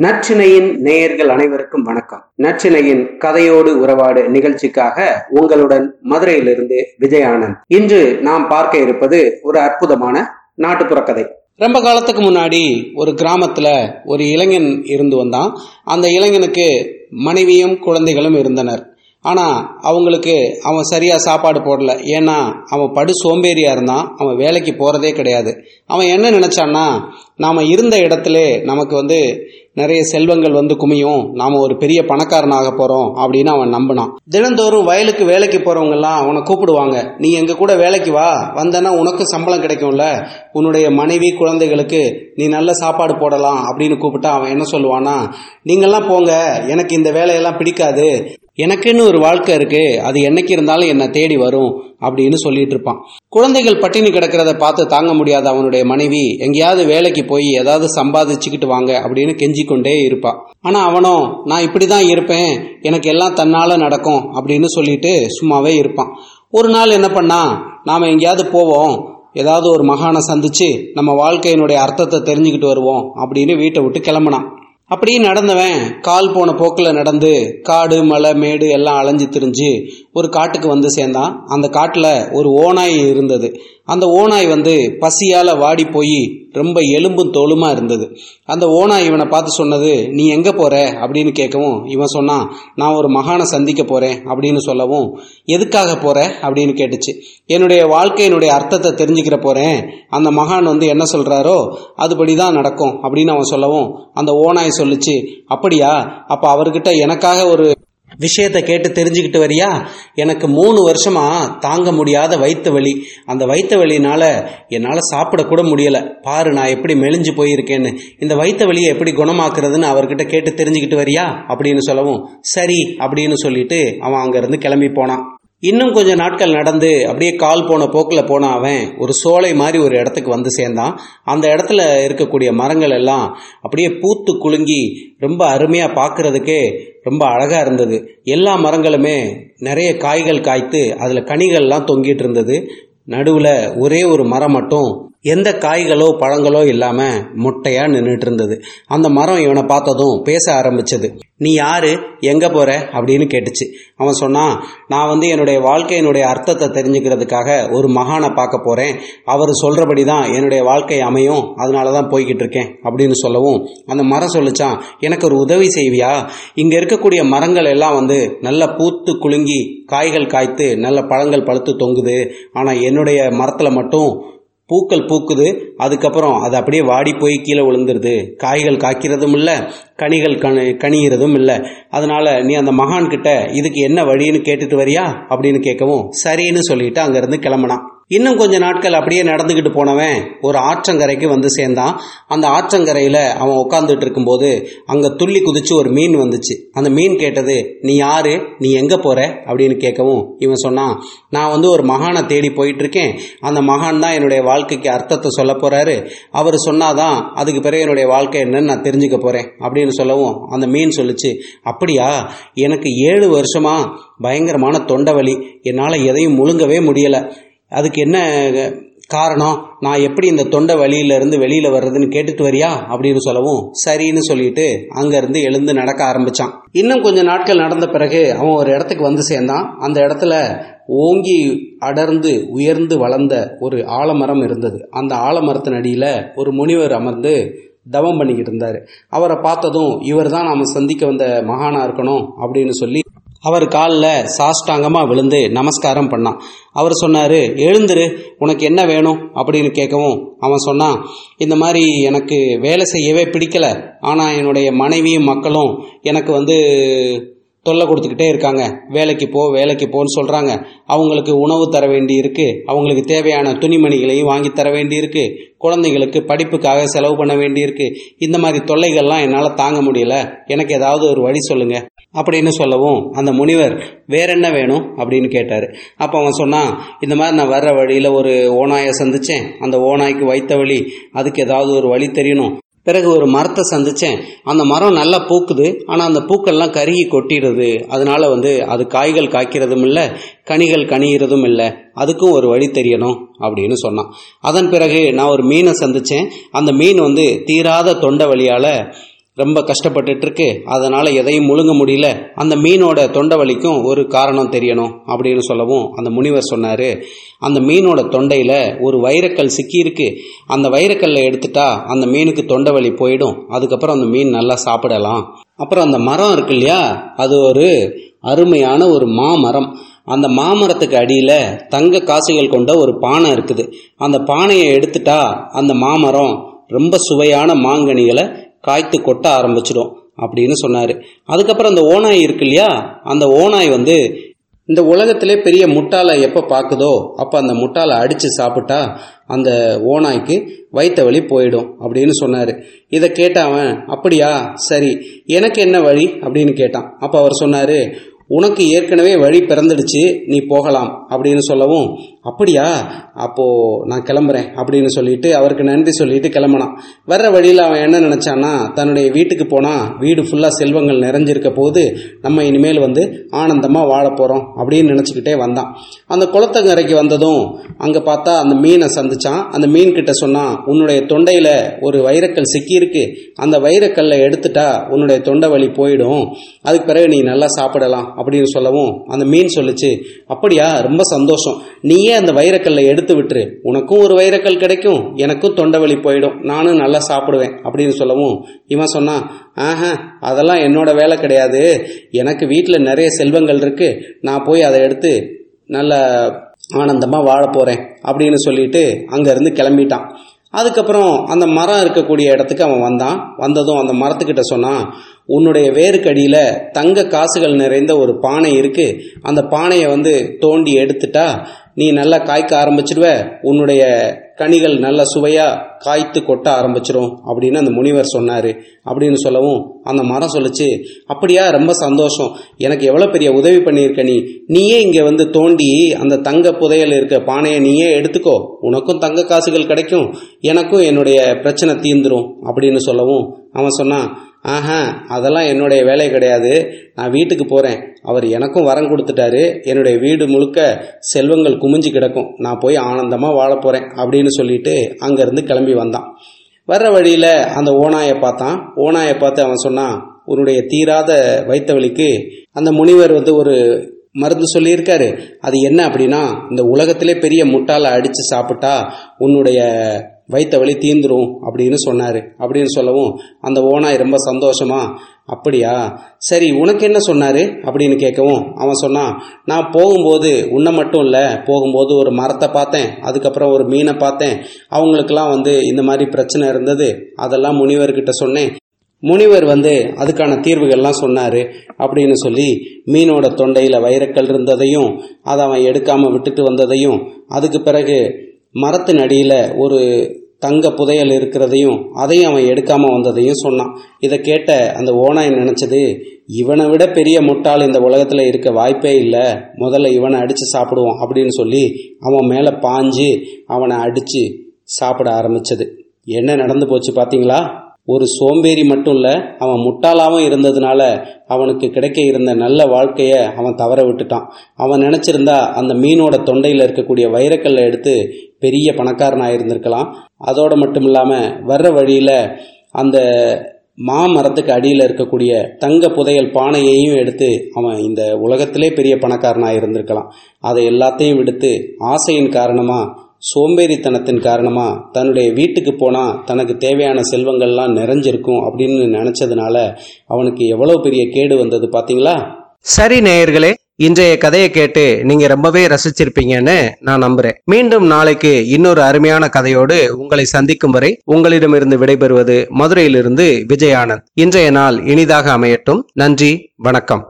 நச்சினையின் நேயர்கள் அனைவருக்கும் வணக்கம். நச்சினையின் கதையோடு உறவாடு நிகழ்ச்சிக்காக உங்களுடன் மதுரையிலிருந்து விஜயானந்த். இன்று நாம் பார்க்க இருப்பது ஒரு அற்புதமான நாட்டுப்புற கதை. ரொம்ப காலத்துக்கு முன்னாடி ஒரு கிராமத்துல ஒரு இளைஞன் இருந்து வந்தான். அந்த இளைஞனுக்கு மனைவியும் குழந்தைகளும் இருந்தனர். ஆனா அவங்களுக்கு அவன் சரியா சாப்பாடு போடல. ஏன்னா அவன் படு சோம்பேறியா இருந்தான். அவன் வேலைக்கு போறதே கிடையாது. அவன் என்ன நினைச்சான்னா நாம இருந்த இடத்துல நமக்கு வந்து நிறைய செல்வங்கள் வந்து குமியும். நாம ஒரு பெரிய பணக்காரனாக போறோம் அப்படின்னு அவன் நம்பினான். தினந்தோறும் வயலுக்கு வேலைக்கு போறவங்க எல்லாம் அவனை கூப்பிடுவாங்க. நீ எங்க கூட வேலைக்கு வா. வந்தனா உனக்கு சம்பளம் கிடைக்கும்ல. உன்னுடைய மனைவி குழந்தைகளுக்கு நீ நல்ல சாப்பாடு போடலாம். அப்படின்னு கூப்பிட்டா அவன் என்ன சொல்லுவானா நீங்கெல்லாம் போங்க. எனக்கு இந்த வேலையெல்லாம் பிடிக்காது. எனக்குன்னு ஒரு வாழ்க்கை இருக்கு. அது என்னைக்கு இருந்தாலும் என்னை தேடி வரும். அப்படின்னு சொல்லிட்டு இருப்பான். குழந்தைகள் பட்டினி கிடக்கிறத பார்த்து தாங்க முடியாத அவனுடைய மனைவி எங்கேயாவது வேலைக்கு போய் ஏதாவது சம்பாதிச்சுக்கிட்டு வாங்க அப்படின்னு கெஞ்சி கொண்டே இருப்பான் ஆனா அவனும் நான் இப்படிதான் இருப்பேன் எனக்கு எல்லாம் தன்னால நடக்கும் அப்படின்னு சொல்லிட்டு சும்மாவே இருப்பான். ஒரு நாள் என்ன பண்ணா நாம எங்கேயாவது போவோம் ஏதாவது ஒரு மகானை சந்திச்சு நம்ம வாழ்க்கையினுடைய அர்த்தத்தை தெரிஞ்சுக்கிட்டு வருவோம் அப்படின்னு வீட்டை விட்டு கிளம்புனான். அப்படியே நடந்தவன் கால் போன போக்கில் நடந்து காடு மலை மேடு எல்லாம் அலைஞ்சு திரிஞ்சு ஒரு காட்டுக்கு வந்து சேர்ந்தான். அந்த காட்டில் ஒரு ஓநாய் இருந்தது. அந்த ஓநாய் வந்து பசியால் வாடி போய் ரொம்ப எலும்பும் தோலுமா இருந்தது. அந்த ஓனா இவனை பார்த்து சொன்னது நீ எங்கே போற? அப்படின்னு கேட்கவும் இவன் சொன்னான் நான் ஒரு மகானை சந்திக்க போறேன் அப்படின்னு சொல்லவும் எதுக்காக போற? அப்படின்னு கேட்டுச்சு. என்னுடைய வாழ்க்கையினுடைய அர்த்தத்தை தெரிஞ்சுக்கிற போறேன். அந்த மகான் வந்து என்ன சொல்றாரோ அதுபடி தான் நடக்கும் அப்படின்னு அவன் சொல்லவும் அந்த ஓநாய் சொல்லுச்சு அப்படியா? அப்ப அவர்கிட்ட எனக்காக ஒரு விஷயத்தை கேட்டு தெரிஞ்சுக்கிட்டு வரியா? எனக்கு மூணு வருஷமா தாங்க முடியாத வயிற்று வலி. அந்த வயிற்று வலினால என்னால் சாப்பிடக்கூட முடியலை. பாரு நான் எப்படி மெலிஞ்சு போயிருக்கேன்னு. இந்த வயிற்று வலியை எப்படி குணமாக்குறதுன்னு அவர்கிட்ட கேட்டு தெரிஞ்சுக்கிட்டு வரியா? அப்படின்னு சொல்லவும் சரி அப்படின்னு சொல்லிட்டு அவன் அங்கேருந்து கிளம்பி போனான். இன்னும் கொஞ்சம் நாட்கள் நடந்து அப்படியே கால் போன போக்கில் போன அவன் ஒரு சோலை மாதிரி ஒரு இடத்துக்கு வந்து சேர்ந்தான். அந்த இடத்துல இருக்கக்கூடிய மரங்கள் எல்லாம் அப்படியே பூத்து குலுங்கி ரொம்ப அருமையாக பார்க்கறதுக்கே ரொம்ப அழகாக இருந்தது. எல்லா மரங்களுமே நிறைய காய்கள் காய்த்து அதில் கனிகள்லாம் தொங்கிட்டு இருந்தது. நடுவில் ஒரே ஒரு மரம் மட்டும் எந்த காய்களோ பழங்களோ இல்லாமல் முட்டையாக நின்றுட்டு இருந்தது அந்த மரம் இவனை பார்த்ததும் பேச ஆரம்பிச்சது. நீ யாரு? எங்கே போகிற அப்படின்னு கேட்டுச்சு. அவன் சொன்னான் நான் வந்து என்னுடைய வாழ்க்கையினுடைய அர்த்தத்தை தெரிஞ்சுக்கிறதுக்காக ஒரு மகானை பார்க்க போகிறேன் அவர் சொல்கிறபடி தான் என்னுடைய வாழ்க்கை அமையும். அதனால தான் போய்கிட்டு இருக்கேன். அப்படின்னு சொல்லவும் அந்த மரம் சொல்லிச்சான் எனக்கு ஒரு உதவி செய்வியா? இங்கே இருக்கக்கூடிய மரங்கள் எல்லாம் வந்து நல்ல பூத்து குலுங்கி காய்கள் காய்த்து நல்ல பழங்கள் பழுத்து தொங்குது. ஆனால் என்னுடைய மரத்தில் மட்டும் பூக்கள் பூக்குது அதுக்கப்புறம் அது அப்படியே வாடி போய் கீழே விழுந்துருது. காய்கள் காய்க்கிறதும் இல்லை கனிகள் கணி கனிகிறதும் இல்லை. அதனால் நீ அந்த மகான்கிட்ட இதுக்கு என்ன வழின்னு கேட்டுட்டு வரியா? அப்படின்னு கேட்கவும் சரின்னு சொல்லிட்டு அங்கேருந்து கிளம்புனான். இன்னும் கொஞ்ச நாட்கள் அப்படியே நடந்துகிட்டு போனவன் ஒரு ஆற்றங்கரைக்கு வந்து சேர்ந்தான். அந்த ஆற்றங்கரையில அவன் உட்காந்துட்டு இருக்கும்போது அங்க துள்ளி குதிச்சு ஒரு மீன் வந்துச்சு. அந்த மீன் கேட்டது நீ யாரு? நீ எங்க போற? அப்படின்னு கேட்கவும் இவன் சொன்னான் நான் வந்து ஒரு மகானை தேடி போயிட்டு இருக்கேன் அந்த மகான் தான் என்னுடைய வாழ்க்கைக்கு அர்த்தத்தை சொல்ல போறாரு. அவர் சொன்னாதான் அதுக்கு பிறகு என்னுடைய வாழ்க்கை என்னன்னு நான் தெரிஞ்சுக்க போறேன். அப்படின்னு சொல்லவும் அந்த மீன் சொல்லுச்சு அப்படியா? எனக்கு ஏழு வருஷமா பயங்கரமான தொண்டை வலி. என்னால் எதையும் முழுங்கவே முடியலை. அதுக்கு என்ன காரணம்? நான் எப்படி இந்த தொண்டை வழியிலிருந்து வெளியில் வர்றதுன்னு கேட்டுட்டு வரியா? அப்படின்னு சொல்லவும் சரின்னு சொல்லிட்டு அங்கேருந்து எழுந்து நடக்க ஆரம்பித்தான் இன்னும் கொஞ்ச நாட்கள் நடந்த பிறகு அவன் ஒரு இடத்துக்கு வந்து சேர்ந்தான். அந்த இடத்துல ஓங்கி அடர்ந்து உயர்ந்து வளர்ந்த ஒரு ஆலமரம் இருந்தது. அந்த ஆலமரத்தின் அடியில் ஒரு முனிவர் அமர்ந்து தவம் பண்ணிக்கிட்டு இருந்தார். அவரை பார்த்ததும் இவர் தான் நாம் சந்திக்க வந்த மகானா இருக்கணும் அப்படின்னு சொல்லி அவர் காலில் சாஷ்டாங்கமாக விழுந்து நமஸ்காரம் பண்ணான். அவர் சொன்னார் எழுந்துரு உனக்கு என்ன வேணும்? அப்படின்னு கேட்கவும் அவன் சொன்னான் இந்த மாதிரி எனக்கு வேலை செய்யவே பிடிக்கல. ஆனால் என்னுடைய மனைவியும் மக்களும் எனக்கு வந்து தொல்லை கொடுத்துக்கிட்டே இருக்காங்க. வேலைக்கு போ வேலைக்கு போன்னு சொல்கிறாங்க அவங்களுக்கு உணவு தர வேண்டி இருக்கு அவங்களுக்கு தேவையான துணிமணிகளையும் வாங்கி தர வேண்டி இருக்கு குழந்தைங்களுக்கு படிப்புக்காக செலவு பண்ண வேண்டி இருக்கு இந்த மாதிரி தொல்லைகள்லாம் என்னால் தாங்க முடியல. எனக்கு ஏதாவது ஒரு வழி சொல்லுங்கள் அப்படின்னு சொல்லவும் அந்த முனிவர் வேற என்ன வேணும் அப்படின்னு கேட்டார். அப்போ அவன் சொன்னான் இந்த மாதிரி நான் வர்ற வழியில் ஒரு ஓநாயை சந்தித்தேன் அந்த ஓநாய்க்கு வைத்த வழி அதுக்கு ஏதாவது ஒரு வழி தெரியணும். பிறகு ஒரு மரத்தை சந்தித்தேன் அந்த மரம் நல்லா பூக்குது. ஆனால் அந்த பூக்கள்லாம் கருகி கொட்டிடுது. அதனால வந்து அது காய்கள் காய்க்கிறதும் இல்லை கனிகள் கனிகிறதும் இல்லை. அதுக்கும் ஒரு வழி தெரியணும் அப்படின்னு சொன்னான். அதன் பிறகு நான் ஒரு மீனை சந்தித்தேன் அந்த மீன் வந்து தீராத தொண்டை வழியால் ரொம்ப கஷ்டப்பட்டுட்டு இருக்கு அதனால எதையும் முழுங்க முடியல. அந்த மீனோட தொண்டை வலிக்கும் ஒரு காரணம் தெரியணும் அப்படின்னு சொல்லவும் அந்த முனிவர் சொன்னாரு. அந்த மீனோட தொண்டையில ஒரு வைரக்கல் சிக்கியிருக்கு. அந்த வைரக்கல்லை எடுத்துட்டா அந்த மீனுக்கு தொண்டை வலி போயிடும். அதுக்கப்புறம் அந்த மீன் நல்லா சாப்பிடலாம். அப்புறம் அந்த மரம் இருக்கு இல்லையா? அது ஒரு அருமையான ஒரு மாமரம். அந்த மாமரத்துக்கு அடியில் தங்க காசுகள் கொண்ட ஒரு பானை இருக்குது. அந்த பானையை எடுத்துட்டா அந்த மாமரம் ரொம்ப சுவையான மாங்கனிகளை காய்த்து கொட்ட ஆரம்பிச்சிடும் அப்படின்னு சொன்னார். அதுக்கப்புறம் அந்த ஓனாய் இருக்கு இல்லையா? அந்த ஓனாய் வந்து இந்த உலகத்திலே பெரிய முட்டாளை எப்போ பார்க்குதோ அப்போ அந்த முட்டாளை அடித்து சாப்பிட்டா அந்த ஓனாய்க்கு வைத்த வழி போயிடும் அப்படின்னு சொன்னார். இதை கேட்டாவன் அப்படியா? சரி. எனக்கு என்ன வழி? அப்படின்னு கேட்டான். அப்போ அவர் சொன்னார் உனக்கு ஏற்கனவே வழி பிறந்துடுச்சு நீ போகலாம் அப்படின்னு சொல்லவும் அப்படியா? அப்போது நான் கிளம்புறேன் அப்படின்னு சொல்லிட்டு அவருக்கு நன்றி சொல்லிட்டு கிளம்பினான். வர்ற வழியில் அவன் என்ன நினச்சான்னா தன்னுடைய வீட்டுக்கு போனால் வீடு ஃபுல்லாக செல்வங்கள் நிறைஞ்சிருக்க போது நம்ம இனிமேல் வந்து ஆனந்தமாக வாழ அப்படின்னு நினச்சிக்கிட்டே வந்தான். அந்த குளத்தங்கரைக்கு வந்ததும் அங்கே பார்த்தா அந்த மீனை சந்திச்சான். அந்த மீன் கிட்ட உன்னுடைய தொண்டையில் ஒரு வைரக்கல் சிக்கியிருக்கு. அந்த வைரக்கல்லை எடுத்துட்டா உன்னுடைய தொண்டை வலி போயிடும். அதுக்கு பிறகு நீ நல்லா சாப்பிடலாம் அப்படின்னு சொல்லவும் அந்த மீன் சொல்லுச்சு. அப்படியா? ரொம்ப சந்தோஷம். நீயே அந்த வைரக்கல்லை எடுத்து விட்டுரு? உனக்கும் ஒரு வைரக்கல் கிடைக்கும் எனக்கும் தொண்டை வலி போயிடும் நானும் நல்லா சாப்பிடுவேன் அப்படின்னு சொல்லவும் இவன் சொன்னான் ஆஹா அதெல்லாம் என்னோட வேலை கிடையாது. எனக்கு வீட்டில் நிறைய செல்வங்கள் இருக்கு. நான் போய் அதை எடுத்து நல்ல ஆனந்தமாக வாழ போகிறேன் அப்படின்னு சொல்லிட்டு அங்கேருந்து கிளம்பிட்டான். அதுக்கப்புறம் அந்த மரம் இருக்கக்கூடிய இடத்துக்கு அவன் வந்தான். வந்ததும் அந்த மரத்துக்கிட்ட சொன்னான் உன்னுடைய வேருக்கடியில் தங்க காசுகள் நிறைந்த ஒரு பானை இருக்குது அந்த பானையை வந்து தோண்டி எடுத்துட்டா நீ நல்லா காய்க்க ஆரம்பிச்சிடுவ உன்னுடைய கனிகள் நல்ல சுவையா காய்த்து கொட்ட ஆரம்பிச்சிரும் அப்படின்னு அந்த முனிவர் சொன்னாரு. அப்படின்னு சொல்லவும் அந்த மரம் சொல்லுச்சு அப்படியா ரொம்ப சந்தோஷம். எனக்கு எவ்வளவு பெரிய உதவி பண்ணியிருக்க நீ. நீயே இங்க வந்து தோண்டி அந்த தங்க புதையல் இருக்க பானையை நீயே எடுத்துக்கோ. உனக்கும் தங்க காசுகள் கிடைக்கும். எனக்கும் என்னுடைய பிரச்சனை தீந்துரும் அப்படின்னு சொல்லவும் அவன் சொன்னான். ஆஹா அதெல்லாம் என்னுடைய வேலை கிடையாது. நான் வீட்டுக்கு போகிறேன் அவர் எனக்கும் வரம் கொடுத்துட்டாரு. என்னுடைய வீடு முழுக்க செல்வங்கள் குமிஞ்சு கிடக்கும். நான் போய் ஆனந்தமாக வாழ போகிறேன் அப்படின்னு சொல்லிட்டு அங்கேருந்து கிளம்பி வந்தான். வர்ற வழியில் அந்த ஓனாயை பார்த்தான். ஓனாயை பார்த்து அவன் சொன்னான் உன்னுடைய தீராத வைத்த வழிக்கு அந்த முனிவர் வந்து ஒரு மருந்து சொல்லியிருக்காரு. அது என்ன அப்படின்னா இந்த உலகத்திலே பெரிய முட்டால அடித்து சாப்பிட்டா உன்னுடைய வைத்த வழி தீந்துரும் அப்படின்னு சொன்னார். அப்படின்னு சொல்லவும் அந்த ஓனாய் ரொம்ப சந்தோஷமா அப்படியா? சரி உனக்கு என்ன சொன்னார்? அப்படின்னு கேட்கவும் அவன் சொன்னான் நான் போகும்போது உன்னை மட்டும் இல்லை போகும்போது ஒரு மரத்தை பார்த்தேன் அதுக்கப்புறம் ஒரு மீனை பார்த்தேன். அவங்களுக்கெல்லாம் வந்து இந்த மாதிரி பிரச்சனை இருந்தது. அதெல்லாம் முனிவர்கிட்ட சொன்னேன். முனிவர் வந்து அதுக்கான தீர்வுகள்லாம் சொன்னார் அப்படின்னு சொல்லி மீனோட தொண்டையில் வைரக்கல் இருந்ததையும் அதை அவன் எடுக்காமல் விட்டுட்டு வந்ததையும் அதுக்கு பிறகு மரத்தின் அடியில் ஒரு தங்க புதையல் இருக்கிறதையும் அதையும் அவன் எடுக்காமல் வந்ததையும் சொன்னான். இதை கேட்ட அந்த ஓனாய் நினச்சது? இவனை விட பெரிய முட்டாள் இந்த உலகத்தில் இருக்க வாய்ப்பே இல்லை. முதல்ல இவனை அடித்து சாப்பிடுவோம் அப்படின்னு சொல்லி அவன் மேலே பாஞ்சு அவனை அடித்து சாப்பிட ஆரம்பித்தது என்ன நடந்து போச்சு பார்த்தீங்களா ஒரு சோம்பேறி மட்டும் இல்லை அவன் முட்டாளாகவும் இருந்ததுனால அவனுக்கு கிடைக்க இருந்த நல்ல வாழ்க்கையை அவன் தவற விட்டுட்டான். அவன் நினச்சிருந்தா அந்த மீனோட தொண்டையில் இருக்கக்கூடிய வைரக்கல்லை எடுத்து பெரிய பணக்காரனாக இருந்திருக்கலாம். அதோடு மட்டும் இல்லாமல் வர்ற வழியில் அந்த மாமரத்துக்கு அடியில் இருக்கக்கூடிய தங்க புதையல் பானையையும் எடுத்து அவன் இந்த உலகத்திலே பெரிய பணக்காரனாக இருந்திருக்கலாம். அதை எல்லாத்தையும் விடுத்து ஆசையின் காரணமாக சோம்பேறித்தனத்தின் காரணமாக தன்னுடைய வீட்டுக்கு போனால் தனக்கு தேவையான செல்வங்கள்லாம் நிறைஞ்சிருக்கும் அப்படின்னு நினைச்சதுனால அவனுக்கு எவ்வளோ பெரிய கேடு வந்தது பார்த்தீங்களா சரி நேயர்களே இன்றைய கதையை கேட்டு நீங்க ரொம்பவே ரசிச்சிருப்பீங்கன்னு நான் நம்புறேன். மீண்டும் நாளைக்கு இன்னொரு அருமையான கதையோடு உங்களை சந்திக்கும் வரை உங்களிடமிருந்து விடைபெறுவது மதுரையிலிருந்து விஜயானந்த். இன்றைய நாள் இனிதாக அமையட்டும். நன்றி வணக்கம்.